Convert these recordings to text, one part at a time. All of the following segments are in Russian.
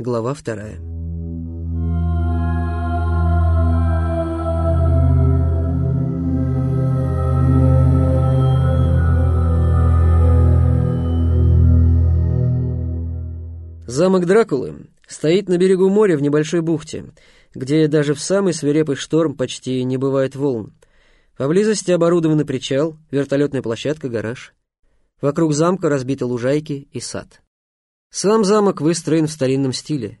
Глава вторая. Замок Дракулы стоит на берегу моря в небольшой бухте, где даже в самый свирепый шторм почти не бывает волн. Поблизости оборудованный причал, вертолетная площадка, гараж. Вокруг замка разбиты лужайки и сад. Сам замок выстроен в старинном стиле.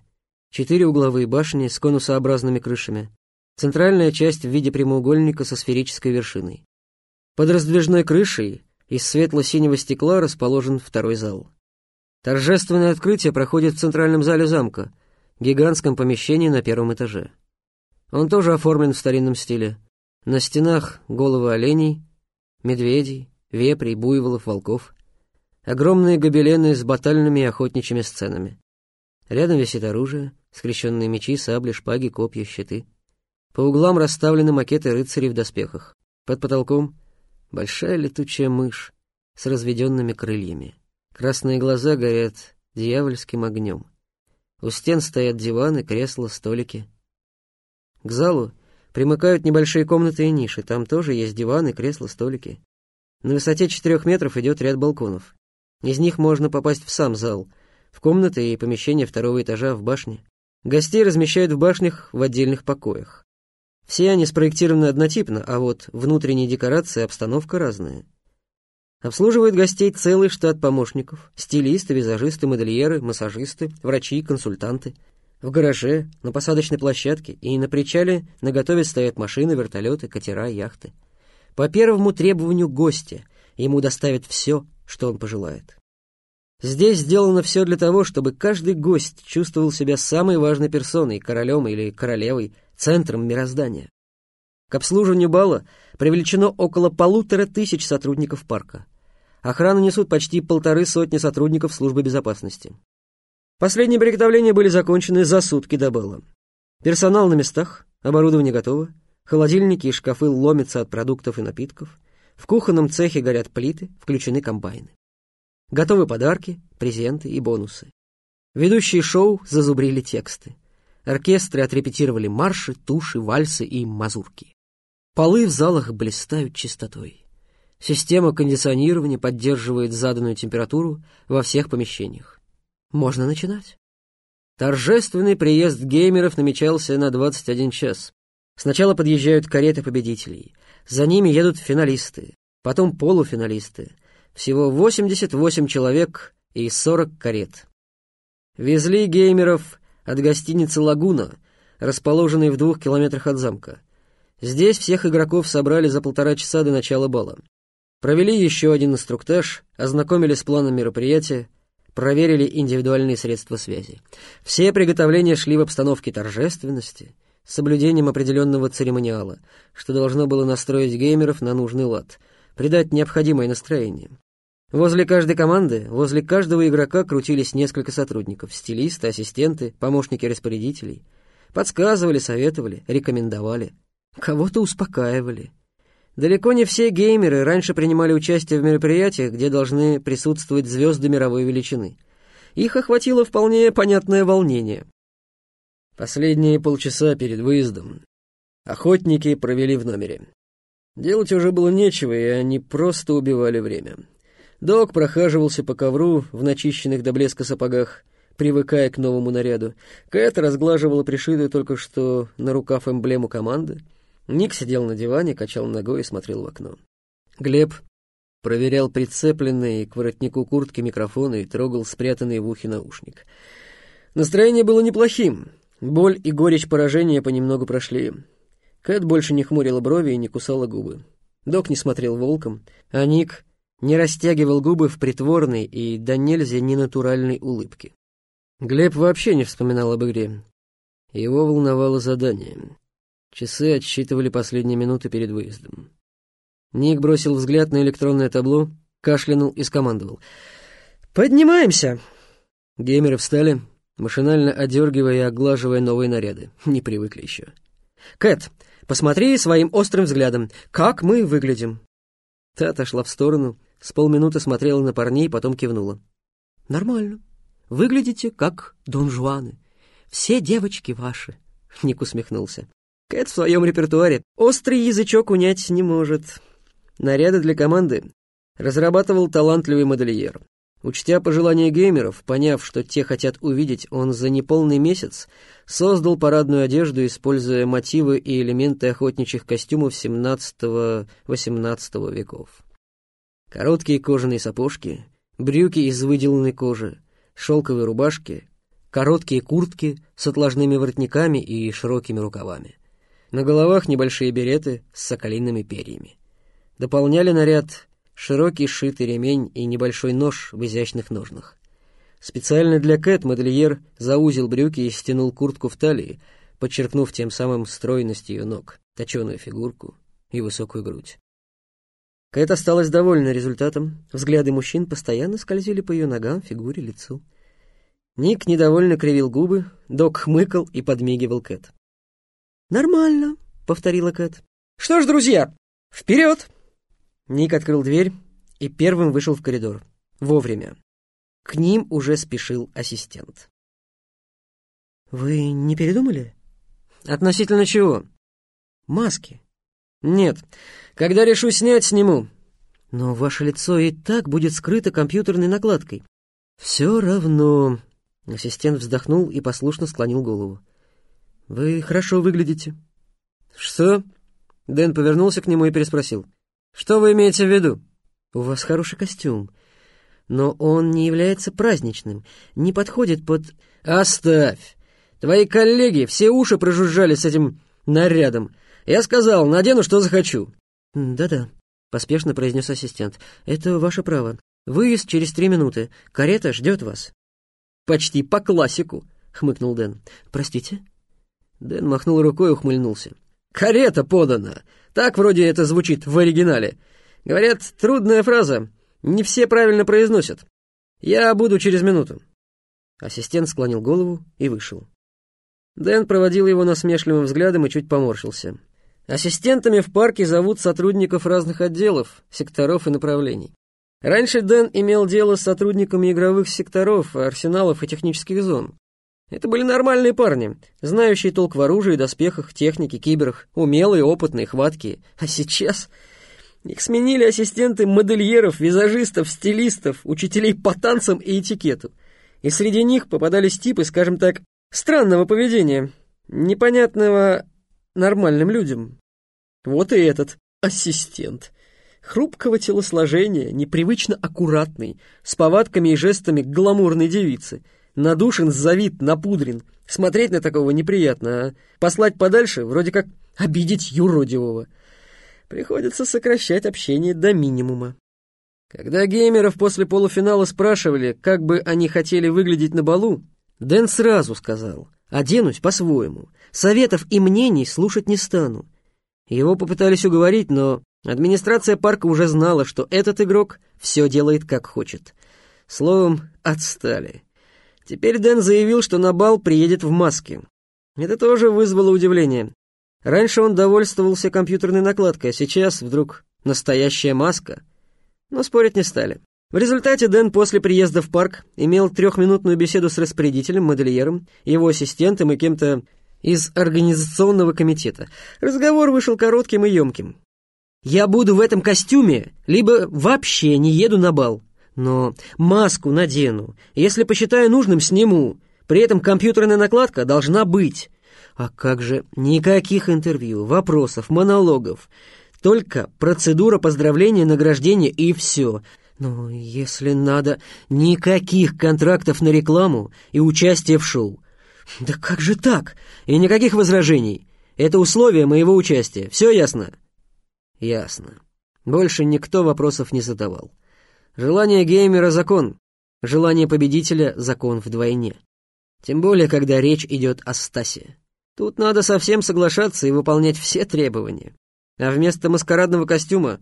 Четыре угловые башни с конусообразными крышами. Центральная часть в виде прямоугольника со сферической вершиной. Под раздвижной крышей из светло-синего стекла расположен второй зал. Торжественное открытие проходит в центральном зале замка, гигантском помещении на первом этаже. Он тоже оформлен в старинном стиле. На стенах головы оленей, медведей, вепрей, буйволов, волков. Огромные гобелены с батальными и охотничьими сценами. Рядом висит оружие, скрещенные мечи, сабли, шпаги, копья, щиты. По углам расставлены макеты рыцарей в доспехах. Под потолком большая летучая мышь с разведенными крыльями. Красные глаза горят дьявольским огнем. У стен стоят диваны, кресла, столики. К залу примыкают небольшие комнаты и ниши. Там тоже есть диваны, кресла, столики. На высоте четырех метров идет ряд балконов. Из них можно попасть в сам зал, в комнаты и помещения второго этажа в башне. Гостей размещают в башнях в отдельных покоях. Все они спроектированы однотипно, а вот внутренние декорации и обстановка разная. Обслуживает гостей целый штат помощников, стилисты, визажисты, модельеры, массажисты, врачи, консультанты. В гараже, на посадочной площадке и на причале наготове стоят машины, вертолеты, катера, яхты. По первому требованию гостя ему доставят все, что он пожелает. Здесь сделано все для того, чтобы каждый гость чувствовал себя самой важной персоной, королем или королевой, центром мироздания. К обслуживанию бала привлечено около полутора тысяч сотрудников парка. Охрану несут почти полторы сотни сотрудников службы безопасности. Последние приготовления были закончены за сутки до бала. Персонал на местах, оборудование готово, холодильники и шкафы ломятся от продуктов и напитков, в кухонном цехе горят плиты, включены комбайны. Готовы подарки, презенты и бонусы. Ведущие шоу зазубрили тексты. Оркестры отрепетировали марши, туши, вальсы и мазурки. Полы в залах блистают чистотой. Система кондиционирования поддерживает заданную температуру во всех помещениях. Можно начинать. Торжественный приезд геймеров намечался на 21 час. Сначала подъезжают кареты победителей. За ними едут финалисты, потом полуфиналисты. Всего 88 человек и 40 карет. Везли геймеров от гостиницы «Лагуна», расположенной в двух километрах от замка. Здесь всех игроков собрали за полтора часа до начала бала. Провели еще один инструктаж, ознакомили с планом мероприятия, проверили индивидуальные средства связи. Все приготовления шли в обстановке торжественности, соблюдением определенного церемониала, что должно было настроить геймеров на нужный лад, придать необходимое настроение. Возле каждой команды, возле каждого игрока крутились несколько сотрудников, стилисты, ассистенты, помощники распорядителей. Подсказывали, советовали, рекомендовали. Кого-то успокаивали. Далеко не все геймеры раньше принимали участие в мероприятиях, где должны присутствовать звезды мировой величины. Их охватило вполне понятное волнение. Последние полчаса перед выездом охотники провели в номере. Делать уже было нечего, и они просто убивали время. Док прохаживался по ковру в начищенных до блеска сапогах, привыкая к новому наряду. Кэт разглаживала пришитую только что на рукав эмблему команды — Ник сидел на диване, качал ногой и смотрел в окно. Глеб проверял прицепленный к воротнику куртки микрофон и трогал спрятанный в ухе наушник. Настроение было неплохим. Боль и горечь поражения понемногу прошли. Кэт больше не хмурила брови и не кусала губы. Док не смотрел волком, а Ник не растягивал губы в притворной и до нельзя ненатуральной улыбке. Глеб вообще не вспоминал об игре. Его волновало задание. Часы отсчитывали последние минуты перед выездом. Ник бросил взгляд на электронное табло, кашлянул и скомандовал. «Поднимаемся!» Геймеры встали, машинально одергивая и оглаживая новые наряды. Не привыкли еще. «Кэт, посмотри своим острым взглядом, как мы выглядим!» Та отошла в сторону, с полминуты смотрела на парней, потом кивнула. «Нормально. Выглядите как Дон Жуаны. «Все девочки ваши», — Ник усмехнулся. Кэт в своем репертуаре острый язычок унять не может. Наряды для команды разрабатывал талантливый модельер. Учтя пожелания геймеров, поняв, что те хотят увидеть, он за неполный месяц создал парадную одежду, используя мотивы и элементы охотничьих костюмов XVII-XVIII веков. Короткие кожаные сапожки, брюки из выделанной кожи, шелковые рубашки, короткие куртки с отложными воротниками и широкими рукавами. На головах небольшие береты с соколиными перьями. Дополняли наряд широкий шитый ремень и небольшой нож в изящных ножнах. Специально для Кэт модельер заузил брюки и стянул куртку в талии, подчеркнув тем самым стройность ее ног, точеную фигурку и высокую грудь. Кэт осталась довольна результатом. Взгляды мужчин постоянно скользили по ее ногам, фигуре, лицу. Ник недовольно кривил губы, Док хмыкал и подмигивал Кэт. «Нормально», — повторила Кэт. «Что ж, друзья, вперед!» Ник открыл дверь и первым вышел в коридор. Вовремя. К ним уже спешил ассистент. «Вы не передумали?» «Относительно чего?» «Маски». «Нет. Когда решу снять, сниму». «Но ваше лицо и так будет скрыто компьютерной накладкой». «Все равно...» Ассистент вздохнул и послушно склонил голову. «Вы хорошо выглядите». «Что?» Дэн повернулся к нему и переспросил. «Что вы имеете в виду?» «У вас хороший костюм, но он не является праздничным, не подходит под...» «Оставь! Твои коллеги все уши прожужжали с этим нарядом. Я сказал, надену, что захочу». «Да-да», — поспешно произнес ассистент. «Это ваше право. Выезд через три минуты. Карета ждет вас». «Почти по классику», — хмыкнул Дэн. «Простите?» Дэн махнул рукой и ухмыльнулся. «Карета подана. Так вроде это звучит в оригинале. Говорят, трудная фраза. Не все правильно произносят. Я буду через минуту». Ассистент склонил голову и вышел. Дэн проводил его насмешливым взглядом и чуть поморщился. Ассистентами в парке зовут сотрудников разных отделов, секторов и направлений. Раньше Дэн имел дело с сотрудниками игровых секторов, арсеналов и технических зон. Это были нормальные парни, знающие толк в оружии, доспехах, технике, киберах, умелые, опытные, хваткие. А сейчас их сменили ассистенты модельеров, визажистов, стилистов, учителей по танцам и этикету. И среди них попадались типы, скажем так, странного поведения, непонятного нормальным людям. Вот и этот ассистент. Хрупкого телосложения, непривычно аккуратный, с повадками и жестами гламурной девицы — Надушен, завит, напудрен. Смотреть на такого неприятно, а послать подальше вроде как обидеть юродивого. Приходится сокращать общение до минимума. Когда геймеров после полуфинала спрашивали, как бы они хотели выглядеть на балу, Дэн сразу сказал «Оденусь по-своему, советов и мнений слушать не стану». Его попытались уговорить, но администрация парка уже знала, что этот игрок все делает как хочет. Словом, отстали. Теперь Дэн заявил, что на бал приедет в маске. Это тоже вызвало удивление. Раньше он довольствовался компьютерной накладкой, а сейчас вдруг настоящая маска. Но спорить не стали. В результате Дэн после приезда в парк имел трехминутную беседу с распорядителем, модельером, его ассистентом и кем-то из организационного комитета. Разговор вышел коротким и емким. «Я буду в этом костюме, либо вообще не еду на бал», но маску надену, если посчитаю нужным, сниму. При этом компьютерная накладка должна быть. А как же никаких интервью, вопросов, монологов. Только процедура поздравления, награждения и все. Но если надо, никаких контрактов на рекламу и участие в шоу. Да как же так? И никаких возражений. Это условие моего участия. Все ясно? Ясно. Больше никто вопросов не задавал. Желание геймера — закон, желание победителя — закон вдвойне. Тем более, когда речь идет о Стасе. Тут надо совсем соглашаться и выполнять все требования. А вместо маскарадного костюма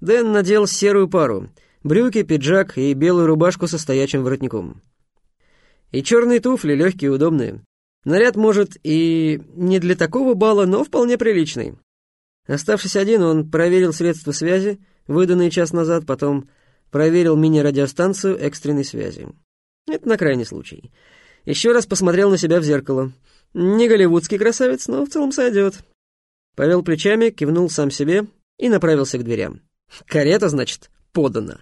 Дэн надел серую пару — брюки, пиджак и белую рубашку со стоячим воротником. И черные туфли, легкие и удобные. Наряд, может, и не для такого бала, но вполне приличный. Оставшись один, он проверил средства связи, выданные час назад, потом проверил мини-радиостанцию экстренной связи. Это на крайний случай. Еще раз посмотрел на себя в зеркало. Не голливудский красавец, но в целом сойдет. Повел плечами, кивнул сам себе и направился к дверям. Карета, значит, подана.